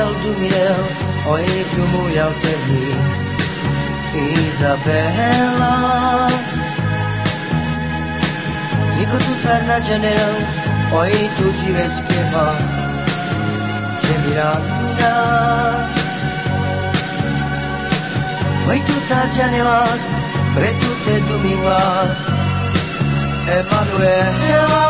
janela do milhão, olha que o mulher teve Isabela. Enquanto tu tá na janela, olha tu tivesse que vá, te miranda. Olha tu tá janelas, preto te Emanuela. Emanuela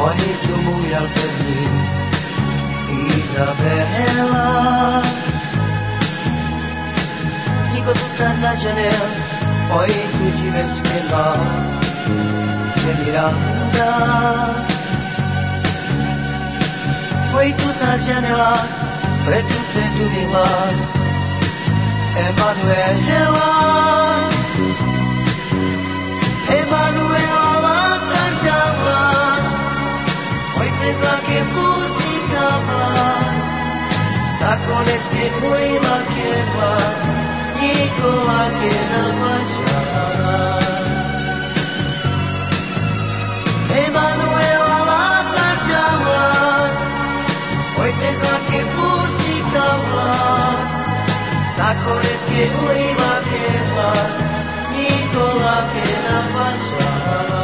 وعيتم يا الكريم Isabella Dico tutta la Janelle Poi tu ci meschella C'è Miranda Poi tutta Janelas tu mi Nicola Kenapasha